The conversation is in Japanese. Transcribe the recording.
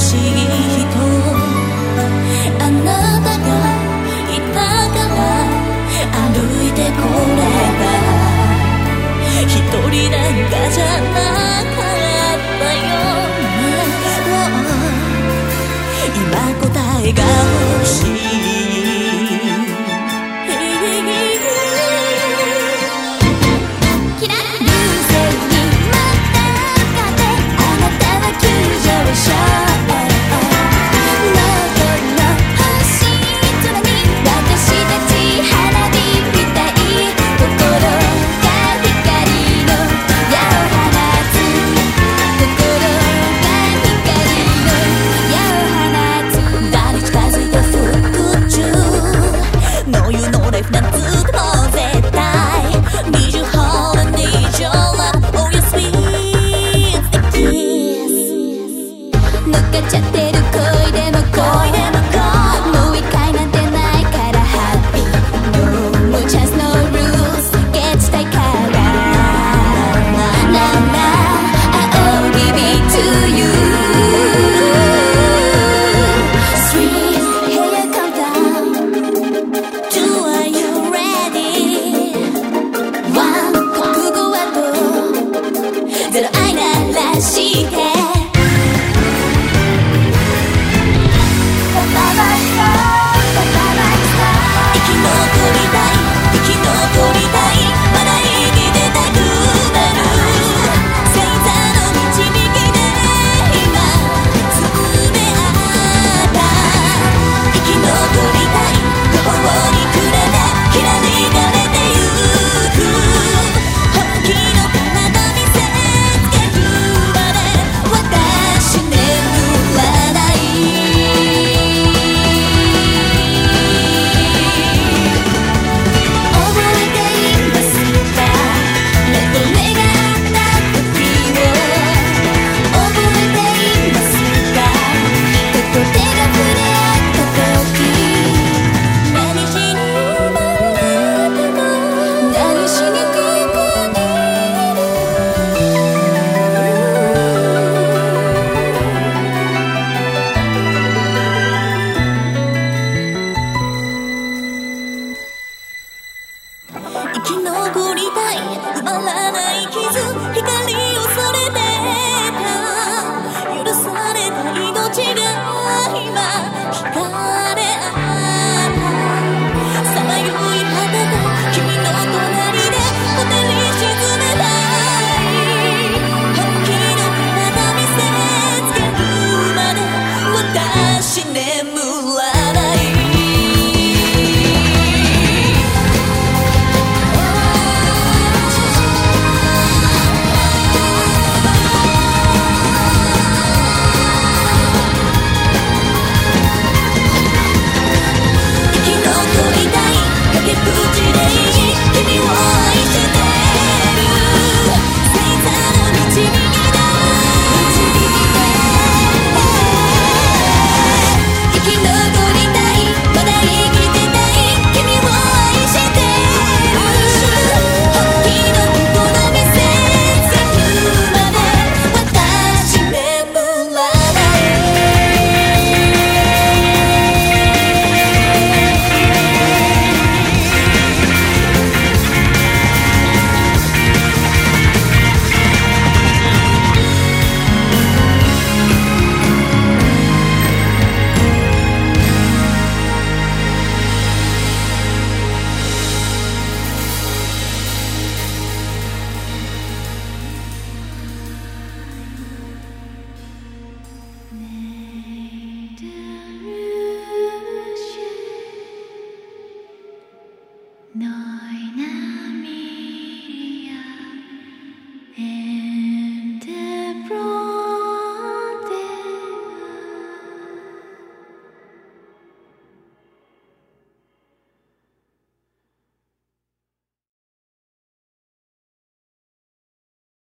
あなたがいたから歩いてこれた一人なんかじゃなかったよね今答え生き残りたい埋まらない傷。